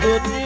good.